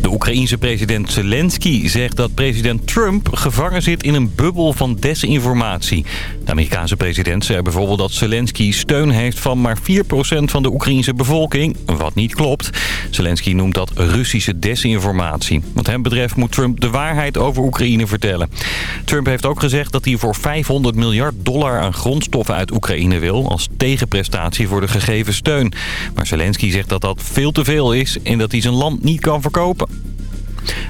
De Oekraïense president Zelensky zegt dat president Trump gevangen zit in een bubbel van desinformatie. De Amerikaanse president zei bijvoorbeeld dat Zelensky steun heeft van maar 4% van de Oekraïense bevolking, wat niet klopt. Zelensky noemt dat Russische desinformatie. Wat hem betreft moet Trump de waarheid over Oekraïne vertellen. Trump heeft ook gezegd dat hij voor 500 miljard dollar aan grondstoffen uit Oekraïne wil... als tegenprestatie voor de gegeven steun. Maar Zelensky zegt dat dat veel te veel is en dat hij zijn land niet kan verkopen.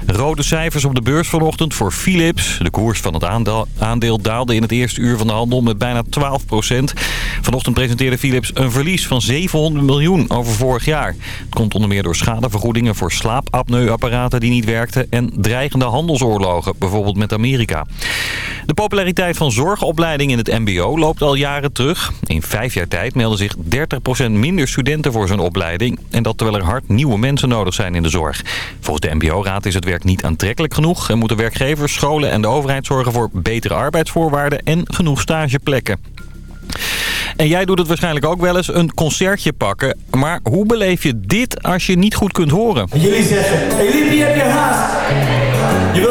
Rode cijfers op de beurs vanochtend voor Philips. De koers van het aandeel daalde in het eerste uur van de handel met bijna 12% Vanochtend presenteerde Philips een verlies van 700 miljoen over vorig jaar. Het komt onder meer door schadevergoedingen voor slaapapneuapparaten die niet werkten... en dreigende handelsoorlogen, bijvoorbeeld met Amerika. De populariteit van zorgopleiding in het mbo loopt al jaren terug. In vijf jaar tijd melden zich 30% minder studenten voor zo'n opleiding. En dat terwijl er hard nieuwe mensen nodig zijn in de zorg. Volgens de mbo-raad is het werk niet aantrekkelijk genoeg... en moeten werkgevers, scholen en de overheid zorgen voor betere arbeidsvoorwaarden en genoeg stageplekken. En jij doet het waarschijnlijk ook wel eens, een concertje pakken. Maar hoe beleef je dit als je niet goed kunt horen? Jullie zeggen, Olivia, heb je haast? Je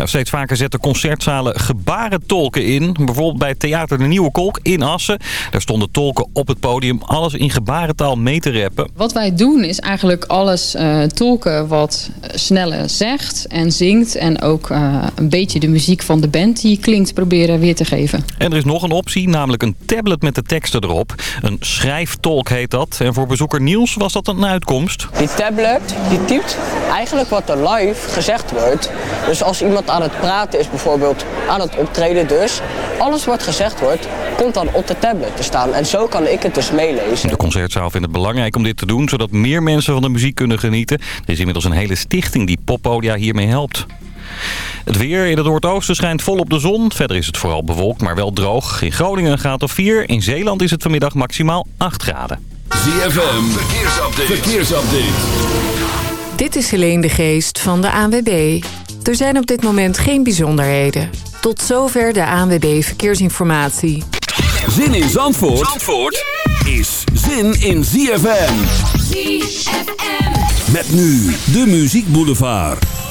Ja, steeds vaker zetten concertzalen gebarentolken in. Bijvoorbeeld bij Theater de Nieuwe Kolk in Assen. Daar stonden tolken op het podium alles in gebarentaal mee te rappen. Wat wij doen is eigenlijk alles uh, tolken wat sneller zegt en zingt. En ook uh, een beetje de muziek van de band die klinkt proberen weer te geven. En er is nog een optie, namelijk een tablet met de teksten erop. Een schrijftolk heet dat. En voor bezoeker Niels was dat een uitkomst. Die tablet die typt eigenlijk wat er live gezegd wordt. Dus als iemand aan het praten is bijvoorbeeld, aan het optreden dus. Alles wat gezegd wordt, komt dan op de tablet te staan. En zo kan ik het dus meelezen. De concertzaal vindt het belangrijk om dit te doen, zodat meer mensen van de muziek kunnen genieten. Er is inmiddels een hele stichting die poppodia hiermee helpt. Het weer in het noordoosten schijnt volop de zon. Verder is het vooral bewolkt, maar wel droog. In Groningen gaat het 4. In Zeeland is het vanmiddag maximaal 8 graden. ZFM, verkeersupdate. verkeersupdate. Dit is Helene de Geest van de ANWB. Er zijn op dit moment geen bijzonderheden. Tot zover de ANWB Verkeersinformatie. Zin in Zandvoort, Zandvoort is zin in ZFM. ZFM. Met nu de Muziek Boulevard.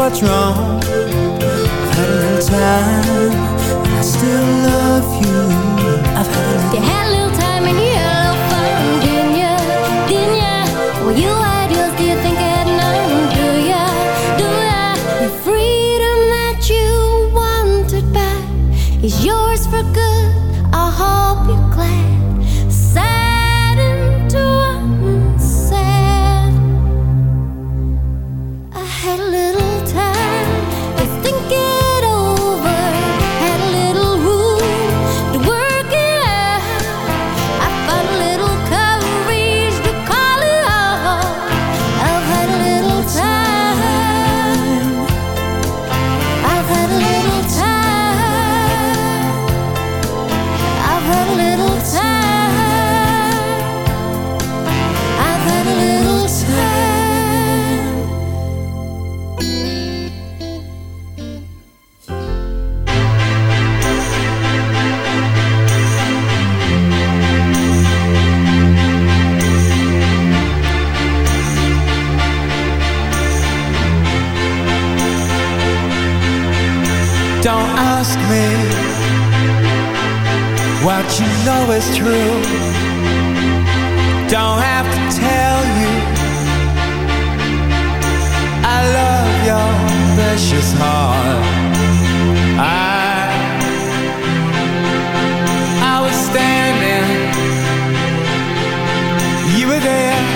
what's wrong. I've had a time, and I still love you. always true. Don't have to tell you, I love your precious heart. I, I was standing, you were there.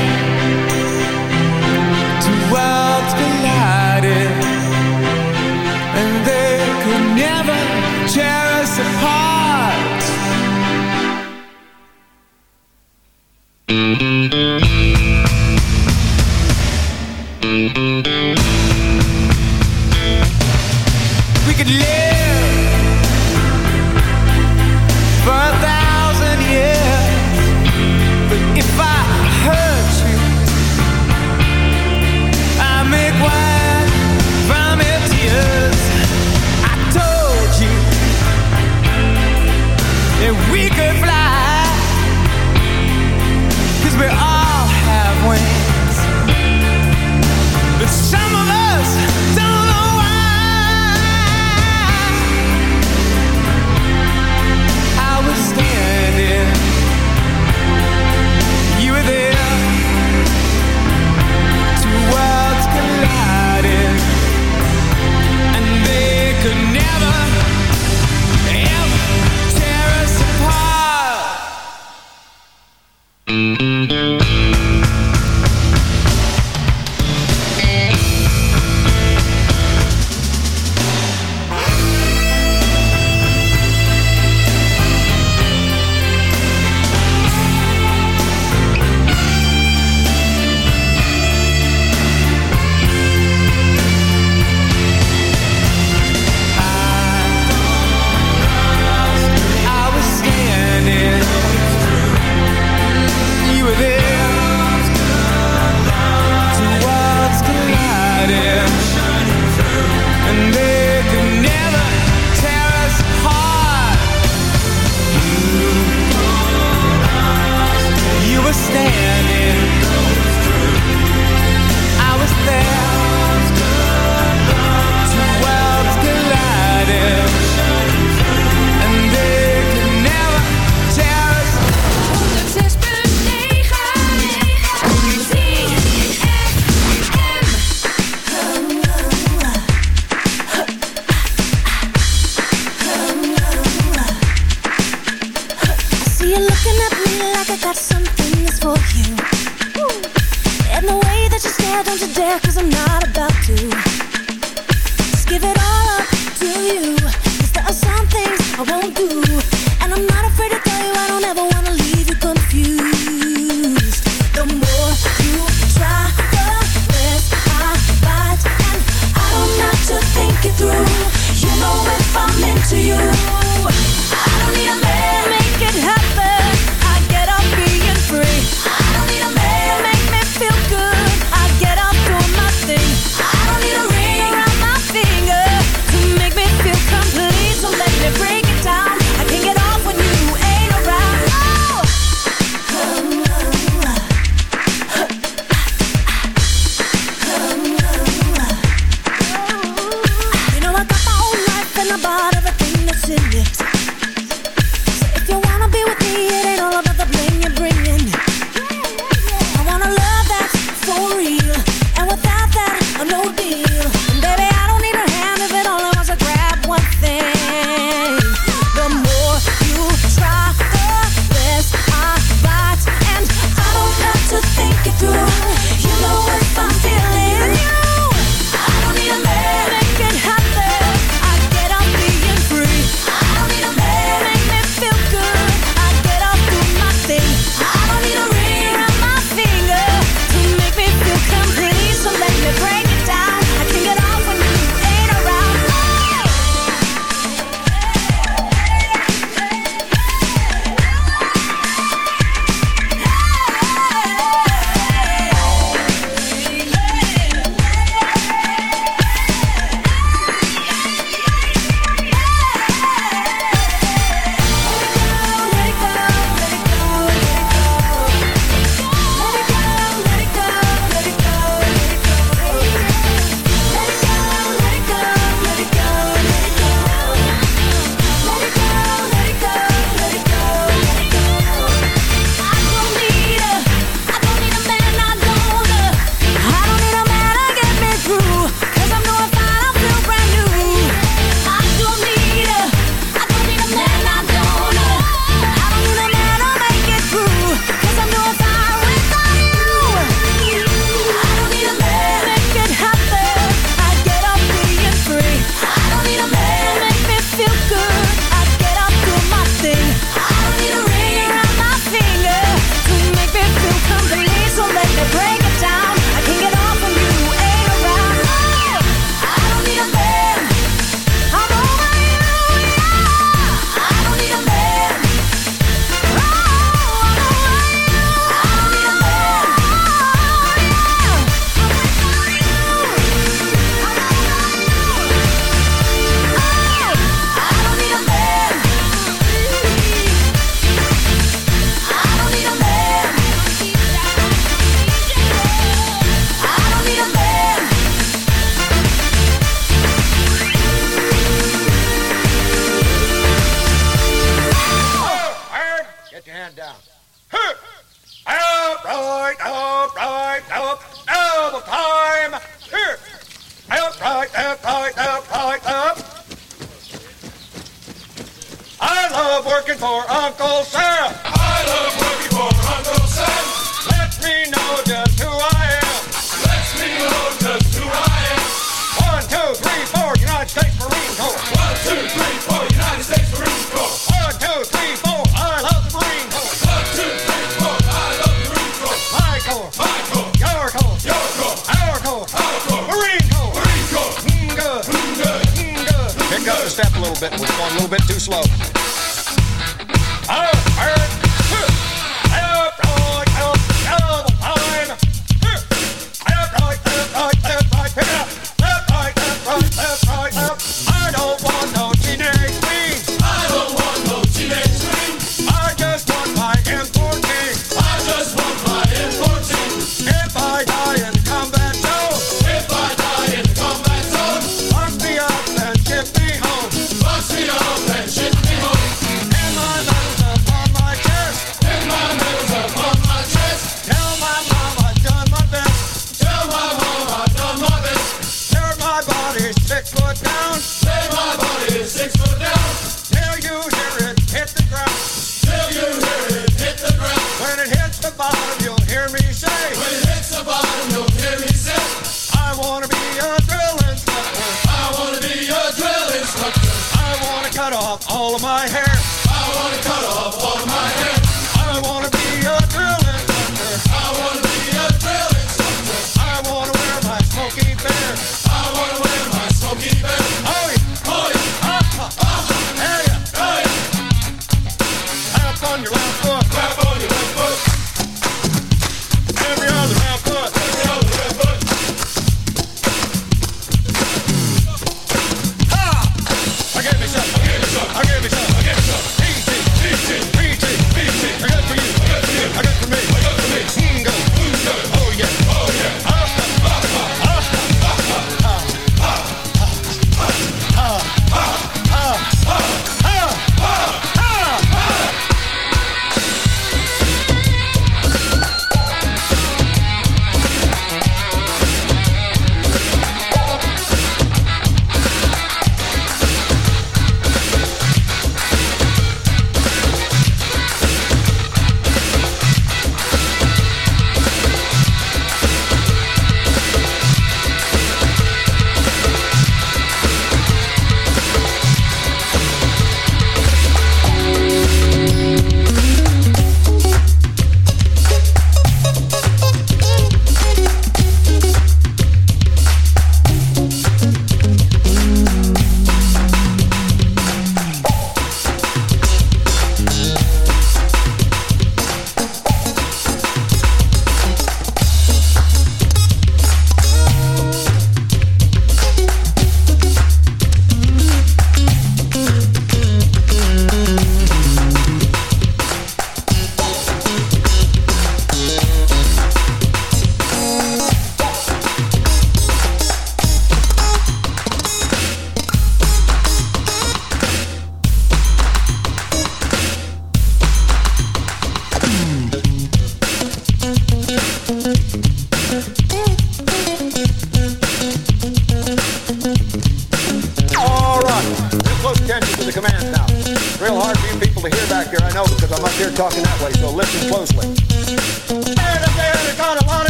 out all of my hair.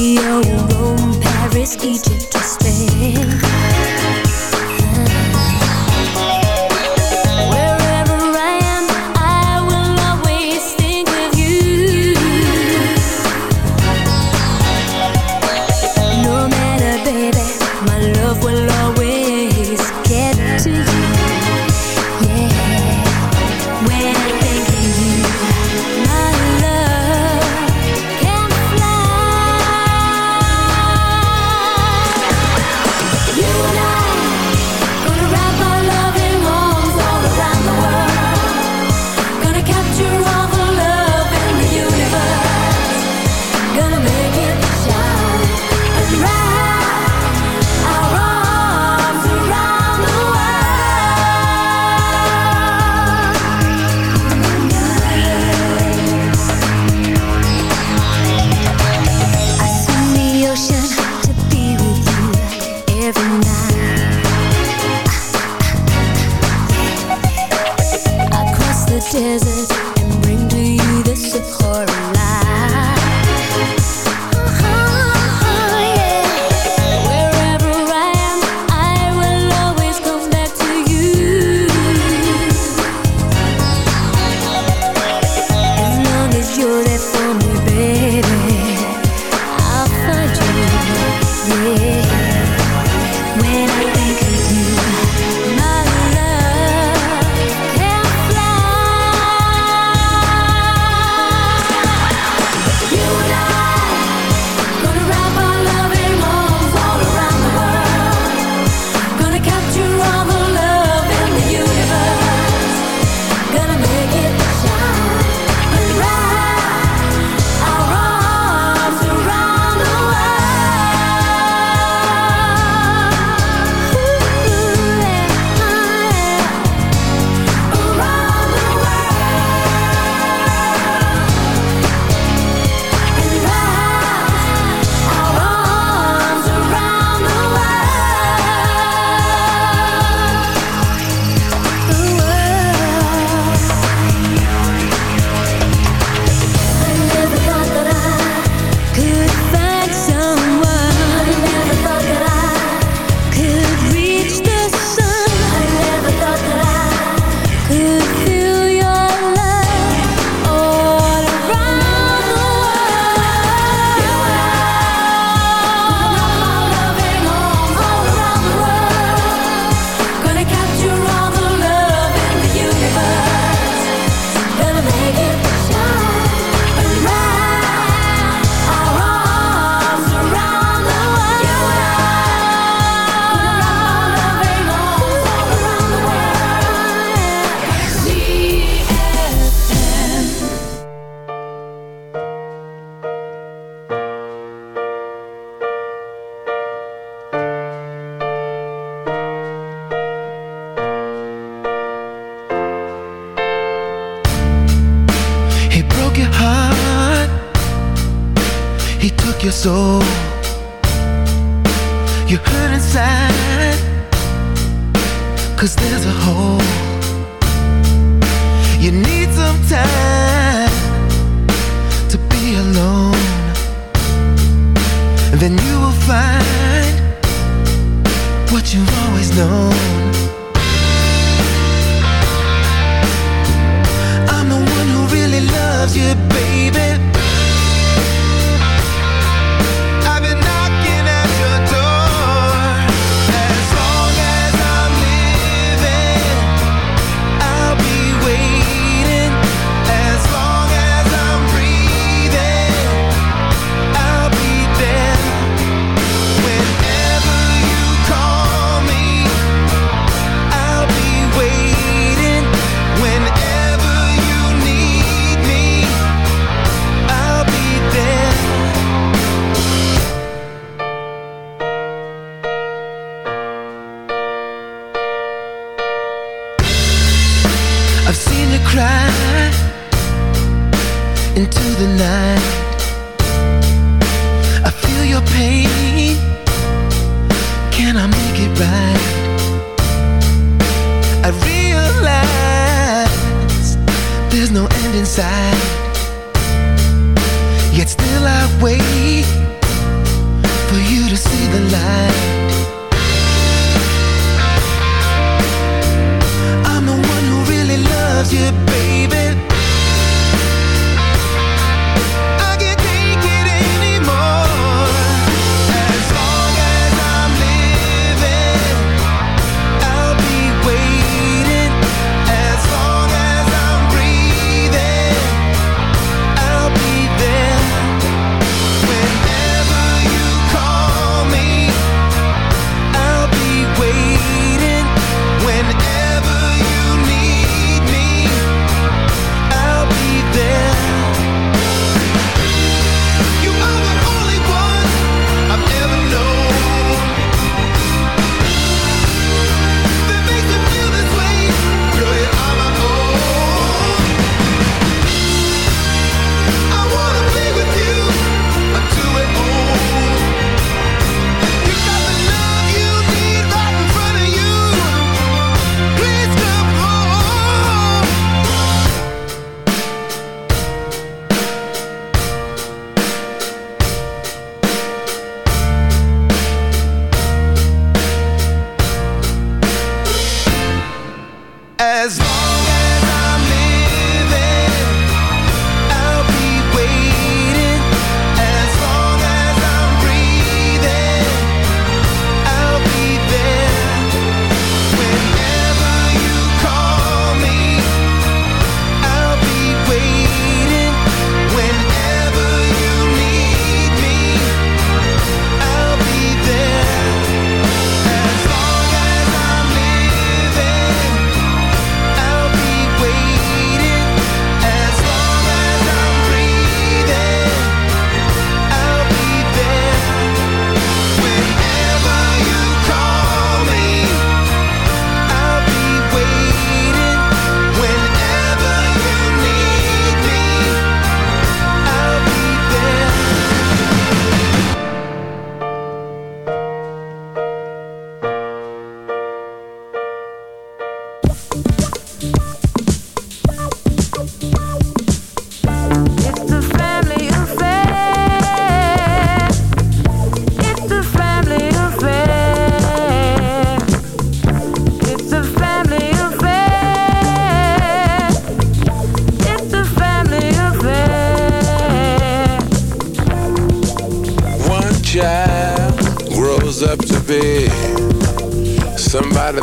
Tokyo, Rome, Paris, Egypt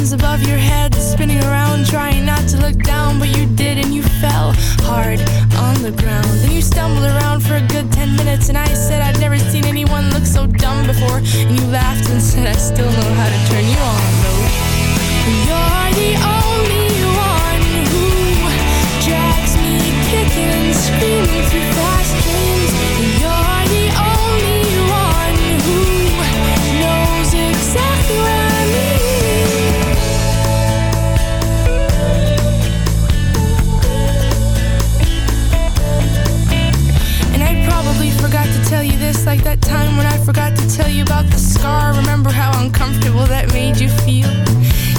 Hands above your head, spinning around, trying not to look down, but you did, and you fell hard on the ground. Then you stumbled around for a good ten minutes, and I said I'd never seen anyone look so dumb before, and you laughed and said I still know how to turn you on, though. You're the only one who drags me kicking and screaming through fast dreams. Forgot to tell you this, like that time when I forgot to tell you about the scar. Remember how uncomfortable that made you feel?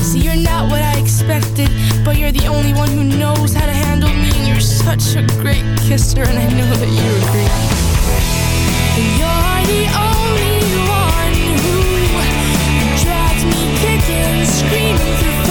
See, you're not what I expected, but you're the only one who knows how to handle me, and you're such a great kisser, and I know that you agree. You're the only one who drags me kicking, screaming through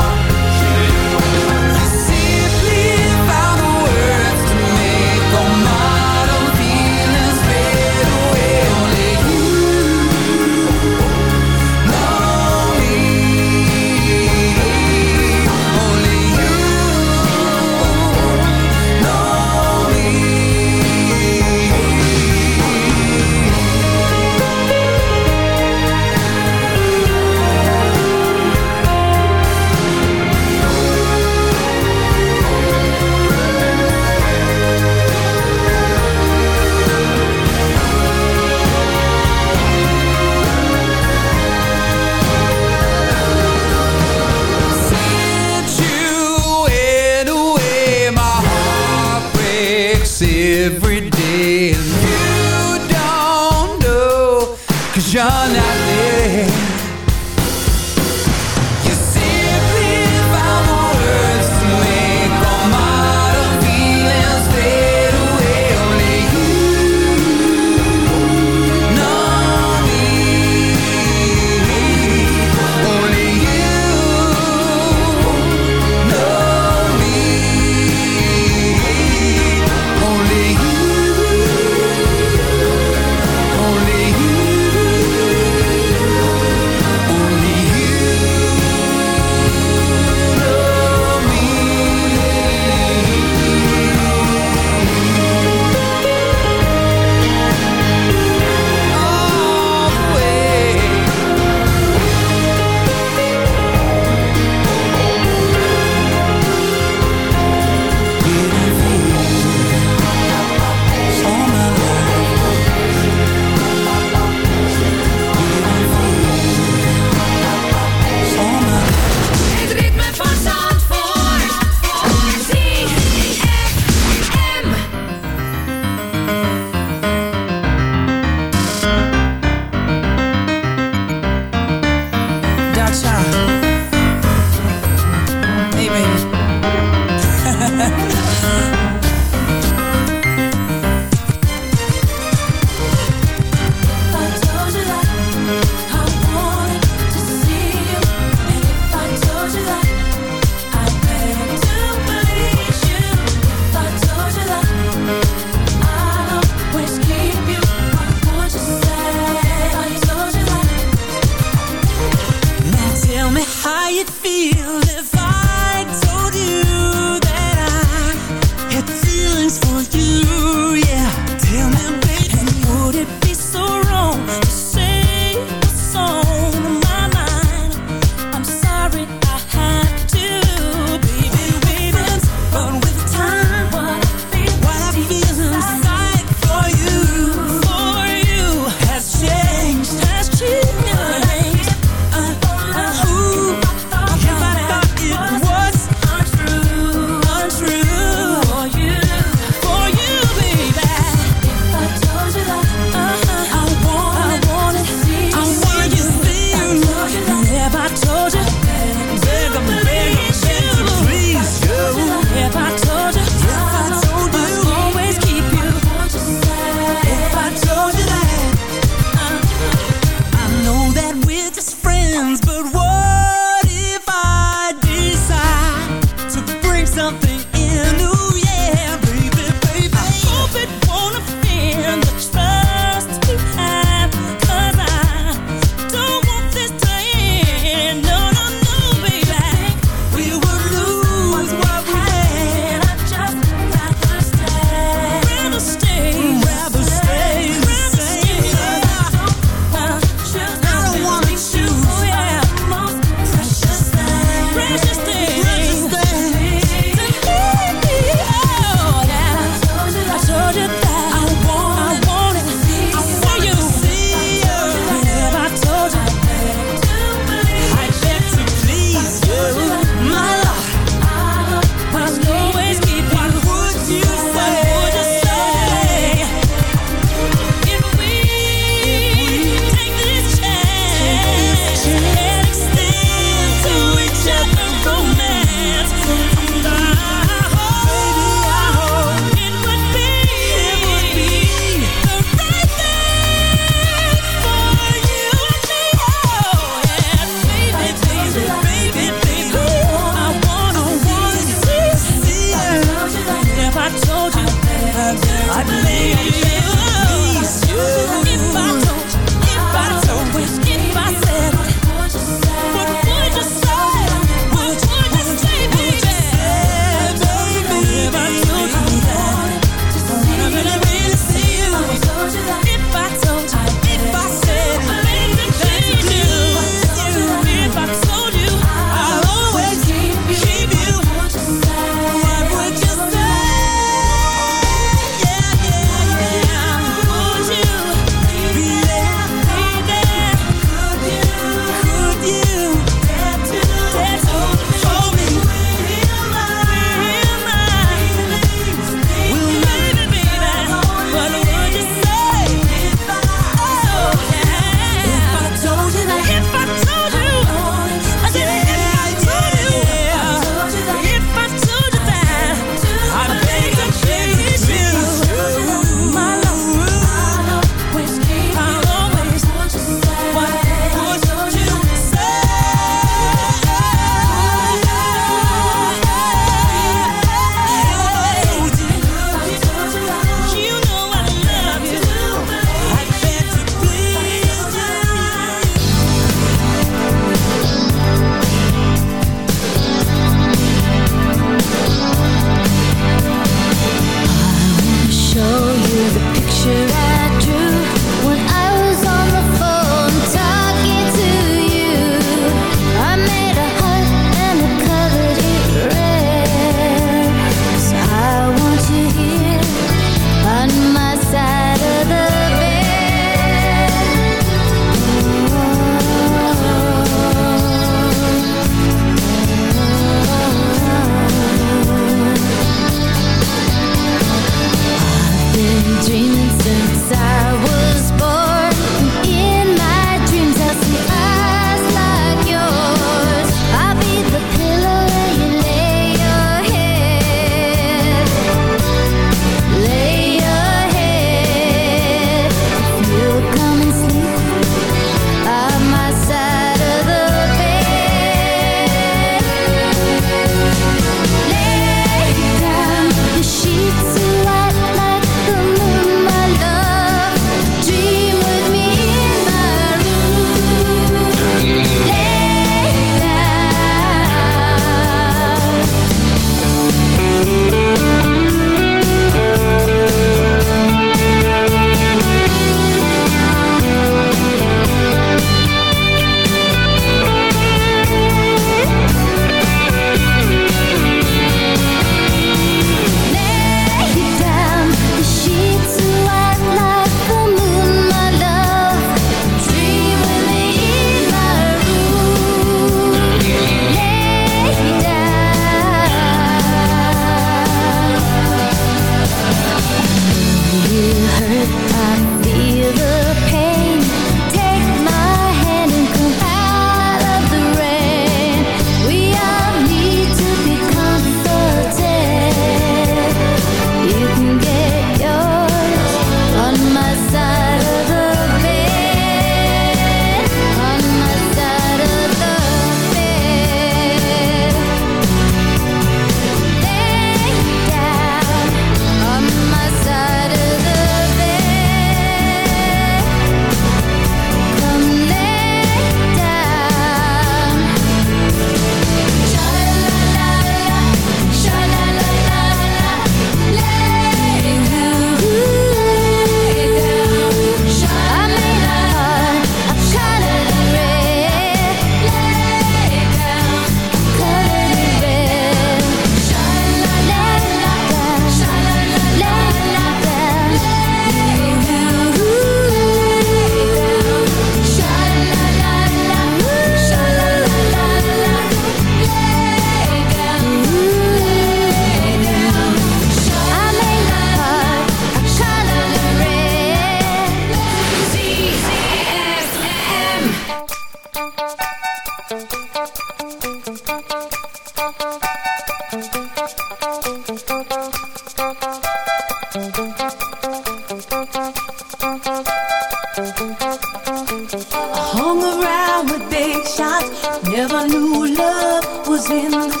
love was in the.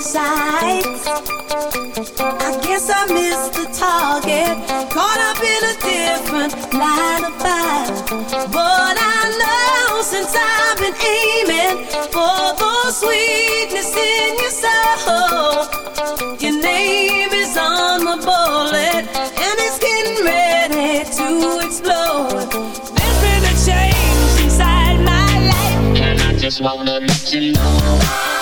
I guess I missed the target, caught up in a different line of fire. But I know since I've been aiming for sweetness in your soul, your name is on my bullet, and it's getting ready to explode. wanna let you know.